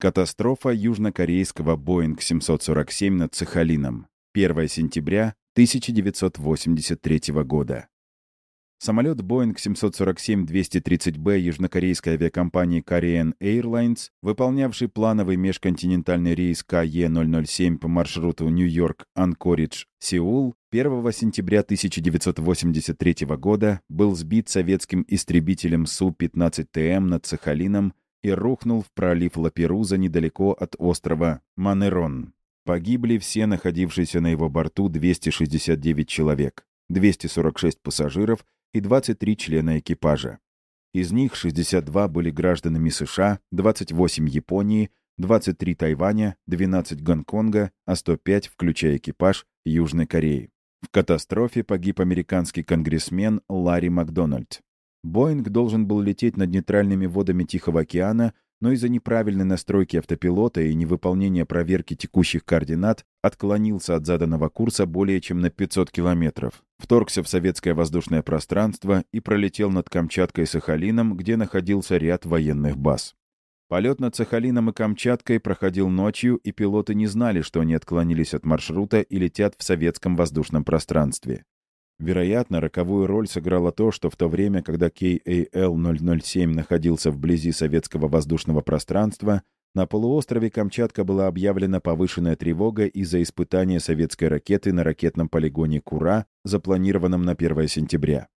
Катастрофа южнокорейского Боинг 747 над Сахалином. 1 сентября 1983 года. Самолет Boeing 747-230B южнокорейской авиакомпании Korean Airlines, выполнявший плановый межконтинентальный рейс КЕ-007 по маршруту Нью-Йорк, Анкоридж, Сеул, 1 сентября 1983 года был сбит советским истребителем Су-15ТМ над Сахалином и рухнул в пролив Лаперуза недалеко от острова Манерон. Погибли все находившиеся на его борту 269 человек, 246 пассажиров и 23 члена экипажа. Из них 62 были гражданами США, 28 Японии, 23 Тайваня, 12 Гонконга, а 105, включая экипаж, Южной Кореи. В катастрофе погиб американский конгрессмен Ларри Макдональд. Боинг должен был лететь над нейтральными водами Тихого океана, но из-за неправильной настройки автопилота и невыполнения проверки текущих координат отклонился от заданного курса более чем на 500 километров, вторгся в советское воздушное пространство и пролетел над Камчаткой и Сахалином, где находился ряд военных баз. Полет над Сахалином и Камчаткой проходил ночью, и пилоты не знали, что они отклонились от маршрута и летят в советском воздушном пространстве. Вероятно, роковую роль сыграло то, что в то время, когда KAL-007 находился вблизи советского воздушного пространства, на полуострове Камчатка была объявлена повышенная тревога из-за испытания советской ракеты на ракетном полигоне Кура, запланированном на 1 сентября.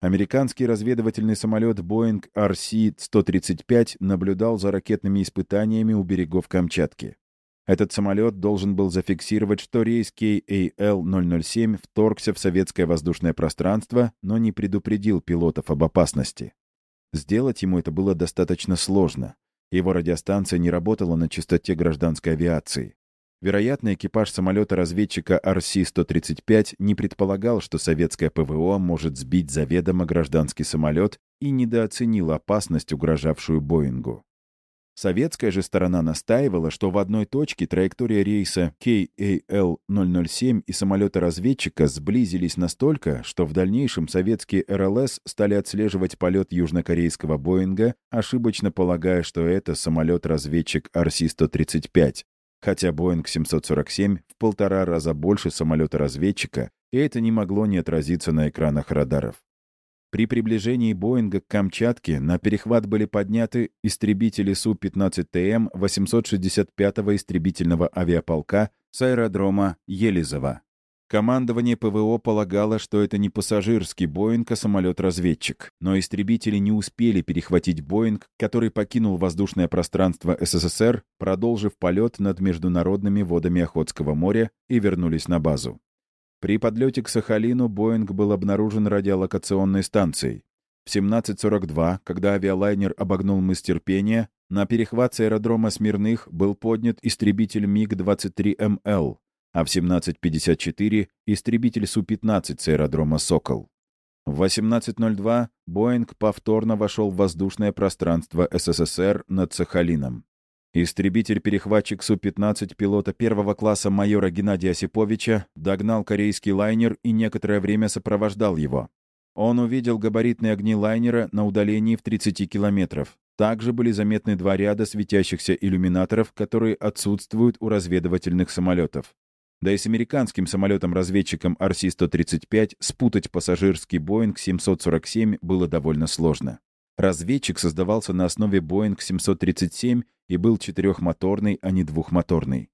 Американский разведывательный самолет Boeing RC-135 наблюдал за ракетными испытаниями у берегов Камчатки. Этот самолет должен был зафиксировать, что рейс KAL-007 вторгся в советское воздушное пространство, но не предупредил пилотов об опасности. Сделать ему это было достаточно сложно. Его радиостанция не работала на частоте гражданской авиации. Вероятно, экипаж самолета-разведчика RC-135 не предполагал, что советское ПВО может сбить заведомо гражданский самолет и недооценил опасность, угрожавшую Боингу. Советская же сторона настаивала, что в одной точке траектория рейса KAL-007 и самолета-разведчика сблизились настолько, что в дальнейшем советские РЛС стали отслеживать полет южнокорейского Боинга, ошибочно полагая, что это самолет-разведчик RC-135. Хотя Боинг 747 в полтора раза больше самолета-разведчика, и это не могло не отразиться на экранах радаров. При приближении Боинга к Камчатке на перехват были подняты истребители Су-15ТМ 865-го истребительного авиаполка с аэродрома Елизово. Командование ПВО полагало, что это не пассажирский Боинг, а самолет-разведчик. Но истребители не успели перехватить Боинг, который покинул воздушное пространство СССР, продолжив полет над международными водами Охотского моря и вернулись на базу. При подлете к Сахалину Боинг был обнаружен радиолокационной станцией. В 17.42, когда авиалайнер обогнул мыс терпения, на перехват с аэродрома Смирных был поднят истребитель МиГ-23МЛ, а в 17.54 — истребитель Су-15 с аэродрома «Сокол». В 18.02 Боинг повторно вошел в воздушное пространство СССР над Сахалином. Истребитель-перехватчик Су-15 пилота первого класса майора Геннадия Осиповича догнал корейский лайнер и некоторое время сопровождал его. Он увидел габаритные огни лайнера на удалении в 30 километров. Также были заметны два ряда светящихся иллюминаторов, которые отсутствуют у разведывательных самолетов. Да и с американским самолетом-разведчиком RC-135 спутать пассажирский Боинг 747 было довольно сложно. Разведчик создавался на основе Boeing 737 и был четырехмоторный, а не двухмоторный.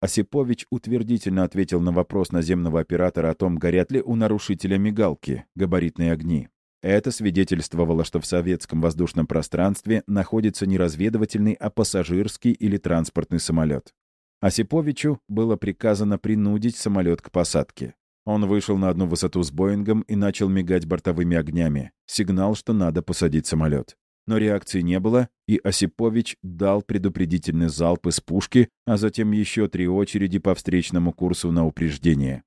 Осипович утвердительно ответил на вопрос наземного оператора о том, горят ли у нарушителя мигалки, габаритные огни. Это свидетельствовало, что в советском воздушном пространстве находится не разведывательный, а пассажирский или транспортный самолет. Осиповичу было приказано принудить самолет к посадке. Он вышел на одну высоту с Боингом и начал мигать бортовыми огнями. Сигнал, что надо посадить самолет. Но реакции не было, и Осипович дал предупредительный залп из пушки, а затем еще три очереди по встречному курсу на упреждение.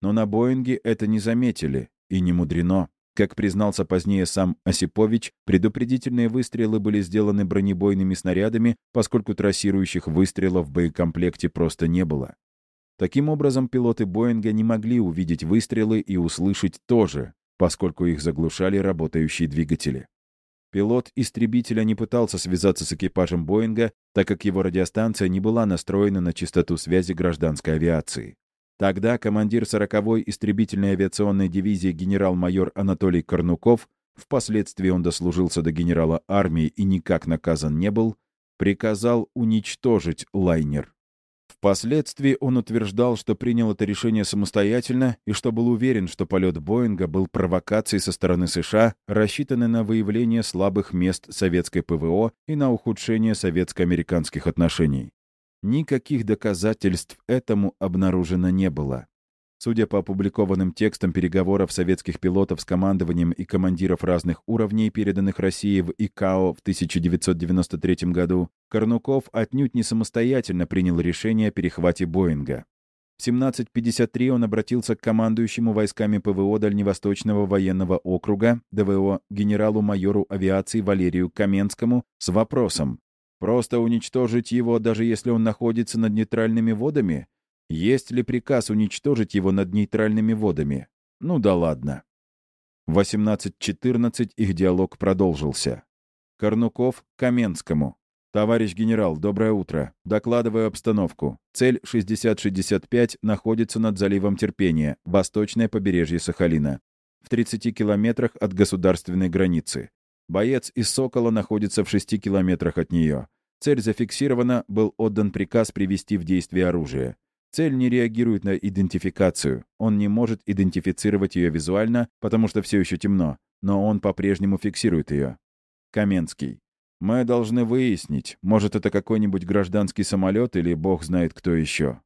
Но на Боинге это не заметили, и не мудрено. Как признался позднее сам Осипович, предупредительные выстрелы были сделаны бронебойными снарядами, поскольку трассирующих выстрелов в боекомплекте просто не было. Таким образом, пилоты Боинга не могли увидеть выстрелы и услышать тоже, поскольку их заглушали работающие двигатели. Пилот истребителя не пытался связаться с экипажем Боинга, так как его радиостанция не была настроена на частоту связи гражданской авиации. Тогда командир 40-й истребительной авиационной дивизии генерал-майор Анатолий Корнуков, впоследствии он дослужился до генерала армии и никак наказан не был, приказал уничтожить лайнер. Впоследствии он утверждал, что принял это решение самостоятельно и что был уверен, что полет Боинга был провокацией со стороны США, рассчитанной на выявление слабых мест советской ПВО и на ухудшение советско-американских отношений. Никаких доказательств этому обнаружено не было. Судя по опубликованным текстам переговоров советских пилотов с командованием и командиров разных уровней, переданных России в ИКАО в 1993 году, Корнуков отнюдь не самостоятельно принял решение о перехвате Боинга. В 17.53 он обратился к командующему войсками ПВО Дальневосточного военного округа, ДВО, генералу-майору авиации Валерию Каменскому с вопросом «Просто уничтожить его, даже если он находится над нейтральными водами?» Есть ли приказ уничтожить его над нейтральными водами? Ну да ладно. В 18.14 их диалог продолжился. Корнуков Каменскому. «Товарищ генерал, доброе утро. Докладываю обстановку. Цель 6065 находится над заливом Терпения, восточное побережье Сахалина, в 30 километрах от государственной границы. Боец из «Сокола» находится в 6 километрах от нее. Цель зафиксирована, был отдан приказ привести в действие оружие. Цель не реагирует на идентификацию. Он не может идентифицировать ее визуально, потому что все еще темно, но он по-прежнему фиксирует ее. Каменский. Мы должны выяснить, может, это какой-нибудь гражданский самолет или бог знает кто еще.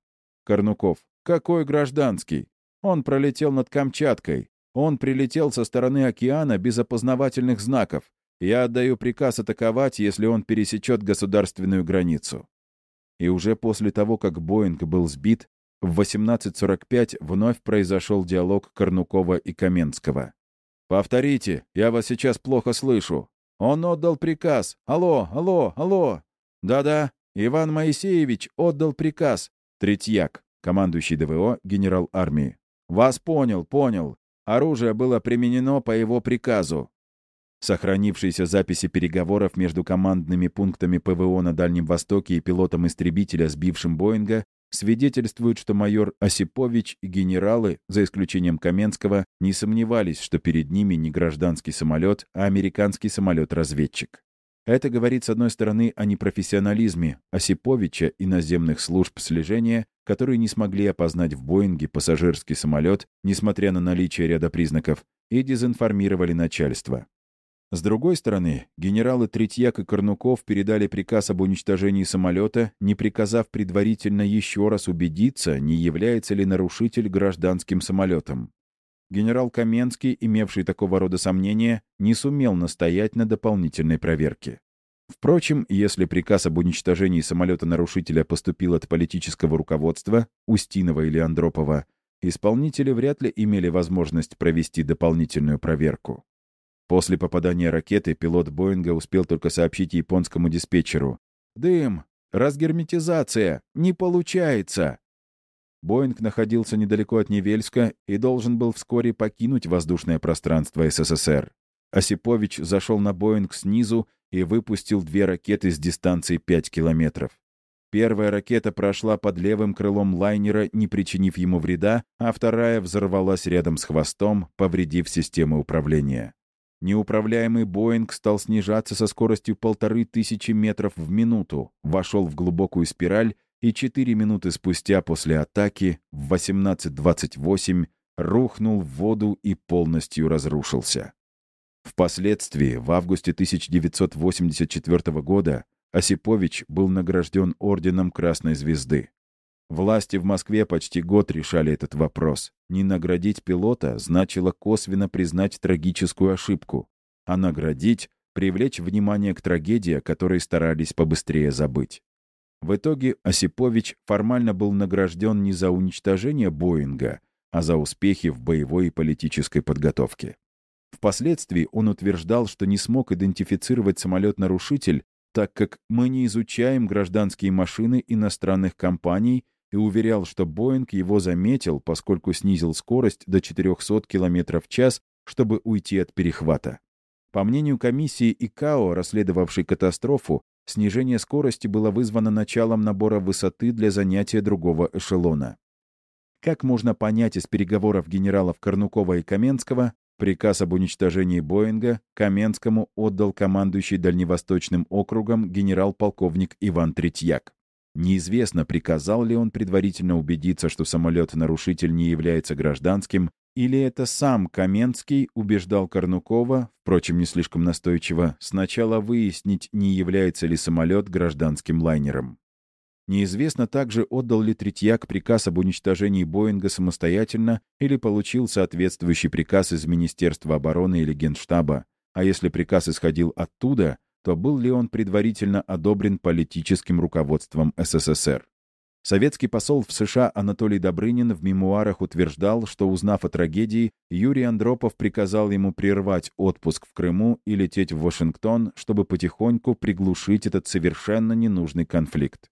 Корнуков. Какой гражданский? Он пролетел над Камчаткой. Он прилетел со стороны океана без опознавательных знаков. Я отдаю приказ атаковать, если он пересечет государственную границу и уже после того, как Боинг был сбит, в 18.45 вновь произошел диалог Корнукова и Каменского. «Повторите, я вас сейчас плохо слышу. Он отдал приказ. Алло, алло, алло. Да-да, Иван Моисеевич отдал приказ. Третьяк, командующий ДВО, генерал армии. Вас понял, понял. Оружие было применено по его приказу. Сохранившиеся записи переговоров между командными пунктами ПВО на Дальнем Востоке и пилотом истребителя, сбившим Боинга, свидетельствуют, что майор Осипович и генералы, за исключением Каменского, не сомневались, что перед ними не гражданский самолет, а американский самолет-разведчик. Это говорит, с одной стороны, о непрофессионализме Осиповича и наземных служб слежения, которые не смогли опознать в Боинге пассажирский самолет, несмотря на наличие ряда признаков, и дезинформировали начальство. С другой стороны, генералы Третьяк и Корнуков передали приказ об уничтожении самолета, не приказав предварительно еще раз убедиться, не является ли нарушитель гражданским самолетом. Генерал Каменский, имевший такого рода сомнения, не сумел настоять на дополнительной проверке. Впрочем, если приказ об уничтожении самолета-нарушителя поступил от политического руководства, Устинова или Андропова, исполнители вряд ли имели возможность провести дополнительную проверку. После попадания ракеты пилот Боинга успел только сообщить японскому диспетчеру. «Дым! Разгерметизация! Не получается!» Боинг находился недалеко от Невельска и должен был вскоре покинуть воздушное пространство СССР. Осипович зашел на Боинг снизу и выпустил две ракеты с дистанции 5 километров. Первая ракета прошла под левым крылом лайнера, не причинив ему вреда, а вторая взорвалась рядом с хвостом, повредив систему управления. Неуправляемый «Боинг» стал снижаться со скоростью полторы тысячи метров в минуту, вошел в глубокую спираль и четыре минуты спустя после атаки в 18.28 рухнул в воду и полностью разрушился. Впоследствии, в августе 1984 года, Осипович был награжден Орденом Красной Звезды. Власти в Москве почти год решали этот вопрос. Не наградить пилота значило косвенно признать трагическую ошибку, а наградить — привлечь внимание к трагедии, о которой старались побыстрее забыть. В итоге Осипович формально был награжден не за уничтожение Боинга, а за успехи в боевой и политической подготовке. Впоследствии он утверждал, что не смог идентифицировать самолет-нарушитель, так как мы не изучаем гражданские машины иностранных компаний и уверял, что Боинг его заметил, поскольку снизил скорость до 400 км в час, чтобы уйти от перехвата. По мнению комиссии ИКАО, расследовавшей катастрофу, снижение скорости было вызвано началом набора высоты для занятия другого эшелона. Как можно понять из переговоров генералов Корнукова и Каменского, приказ об уничтожении Боинга Каменскому отдал командующий Дальневосточным округом генерал-полковник Иван Третьяк. Неизвестно, приказал ли он предварительно убедиться, что самолет-нарушитель не является гражданским, или это сам Каменский убеждал Корнукова, впрочем, не слишком настойчиво, сначала выяснить, не является ли самолет гражданским лайнером. Неизвестно также, отдал ли Третьяк приказ об уничтожении Боинга самостоятельно или получил соответствующий приказ из Министерства обороны или Генштаба, а если приказ исходил оттуда, то был ли он предварительно одобрен политическим руководством СССР. Советский посол в США Анатолий Добрынин в мемуарах утверждал, что, узнав о трагедии, Юрий Андропов приказал ему прервать отпуск в Крыму и лететь в Вашингтон, чтобы потихоньку приглушить этот совершенно ненужный конфликт.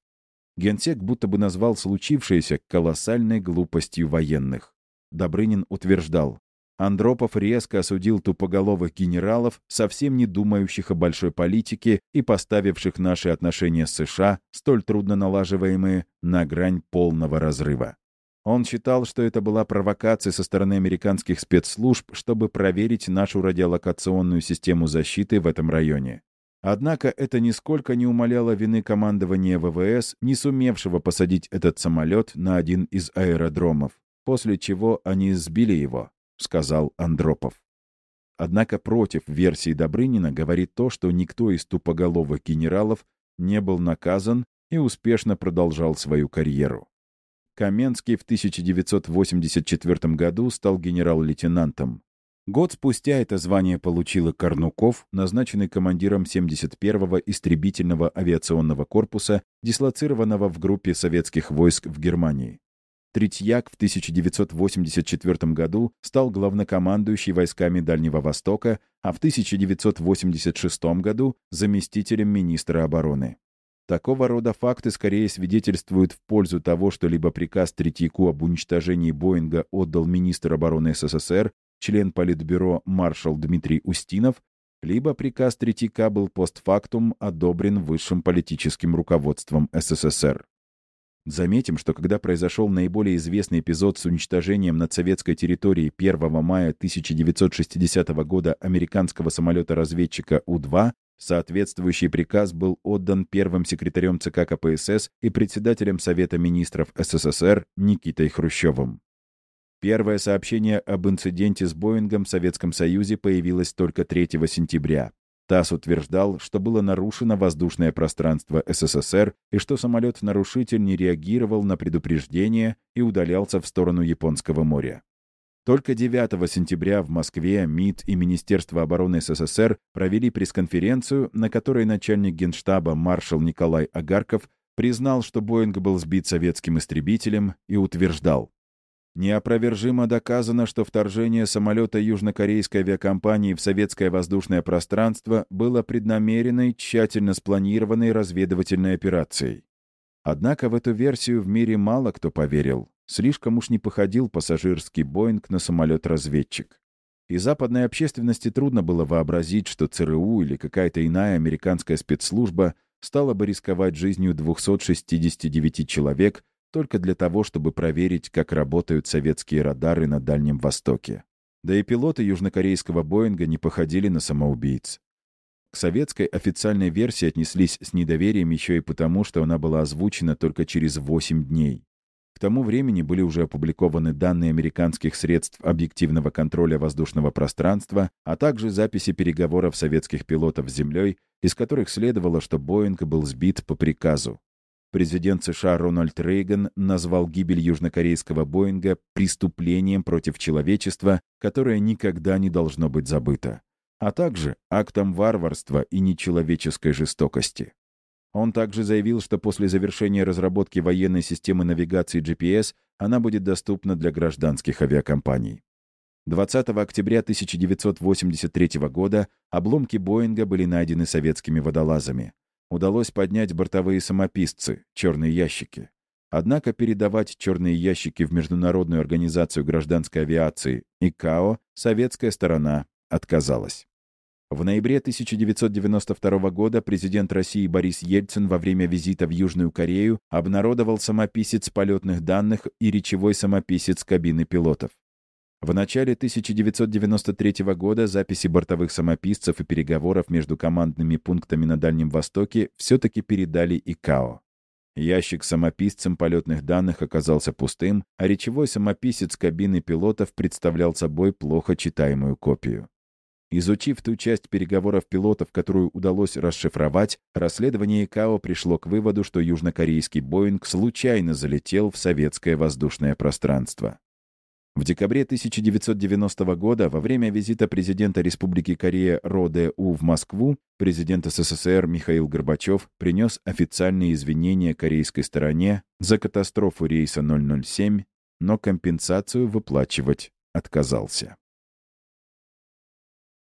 Генсек будто бы назвал случившееся колоссальной глупостью военных. Добрынин утверждал, Андропов резко осудил тупоголовых генералов, совсем не думающих о большой политике и поставивших наши отношения с США, столь трудно налаживаемые, на грань полного разрыва. Он считал, что это была провокация со стороны американских спецслужб, чтобы проверить нашу радиолокационную систему защиты в этом районе. Однако это нисколько не умаляло вины командования ВВС, не сумевшего посадить этот самолет на один из аэродромов, после чего они сбили его. — сказал Андропов. Однако против версии Добрынина говорит то, что никто из тупоголовых генералов не был наказан и успешно продолжал свою карьеру. Каменский в 1984 году стал генерал-лейтенантом. Год спустя это звание получил Корнуков, назначенный командиром 71-го истребительного авиационного корпуса, дислоцированного в группе советских войск в Германии. Третьяк в 1984 году стал главнокомандующим войсками Дальнего Востока, а в 1986 году заместителем министра обороны. Такого рода факты скорее свидетельствуют в пользу того, что либо приказ Третьяку об уничтожении Боинга отдал министр обороны СССР, член Политбюро маршал Дмитрий Устинов, либо приказ Третьяка был постфактум одобрен высшим политическим руководством СССР. Заметим, что когда произошел наиболее известный эпизод с уничтожением над советской территорией 1 мая 1960 года американского самолета-разведчика У-2, соответствующий приказ был отдан первым секретарем ЦК КПСС и председателем Совета министров СССР Никитой Хрущевым. Первое сообщение об инциденте с Боингом в Советском Союзе появилось только 3 сентября. ТАСС утверждал, что было нарушено воздушное пространство СССР и что самолет-нарушитель не реагировал на предупреждение и удалялся в сторону Японского моря. Только 9 сентября в Москве МИД и Министерство обороны СССР провели пресс-конференцию, на которой начальник генштаба маршал Николай Агарков признал, что Боинг был сбит советским истребителем и утверждал, Неопровержимо доказано, что вторжение самолета южнокорейской авиакомпании в советское воздушное пространство было преднамеренной, тщательно спланированной разведывательной операцией. Однако в эту версию в мире мало кто поверил. Слишком уж не походил пассажирский «Боинг» на самолет-разведчик. И западной общественности трудно было вообразить, что ЦРУ или какая-то иная американская спецслужба стала бы рисковать жизнью 269 человек, только для того, чтобы проверить, как работают советские радары на Дальнем Востоке. Да и пилоты южнокорейского «Боинга» не походили на самоубийц. К советской официальной версии отнеслись с недоверием еще и потому, что она была озвучена только через 8 дней. К тому времени были уже опубликованы данные американских средств объективного контроля воздушного пространства, а также записи переговоров советских пилотов с Землей, из которых следовало, что «Боинг» был сбит по приказу. Президент США Рональд Рейган назвал гибель южнокорейского Боинга преступлением против человечества, которое никогда не должно быть забыто, а также актом варварства и нечеловеческой жестокости. Он также заявил, что после завершения разработки военной системы навигации GPS она будет доступна для гражданских авиакомпаний. 20 октября 1983 года обломки Боинга были найдены советскими водолазами удалось поднять бортовые самописцы, черные ящики. Однако передавать черные ящики в Международную организацию гражданской авиации ИКАО советская сторона отказалась. В ноябре 1992 года президент России Борис Ельцин во время визита в Южную Корею обнародовал самописец полетных данных и речевой самописец кабины пилотов. В начале 1993 года записи бортовых самописцев и переговоров между командными пунктами на Дальнем Востоке все-таки передали ИКАО. Ящик с самописцем полетных данных оказался пустым, а речевой самописец кабины пилотов представлял собой плохо читаемую копию. Изучив ту часть переговоров пилотов, которую удалось расшифровать, расследование ИКАО пришло к выводу, что южнокорейский «Боинг» случайно залетел в советское воздушное пространство. В декабре 1990 года, во время визита президента Республики Корея Ро Дэ У в Москву, президент СССР Михаил Горбачев принес официальные извинения корейской стороне за катастрофу рейса 007, но компенсацию выплачивать отказался.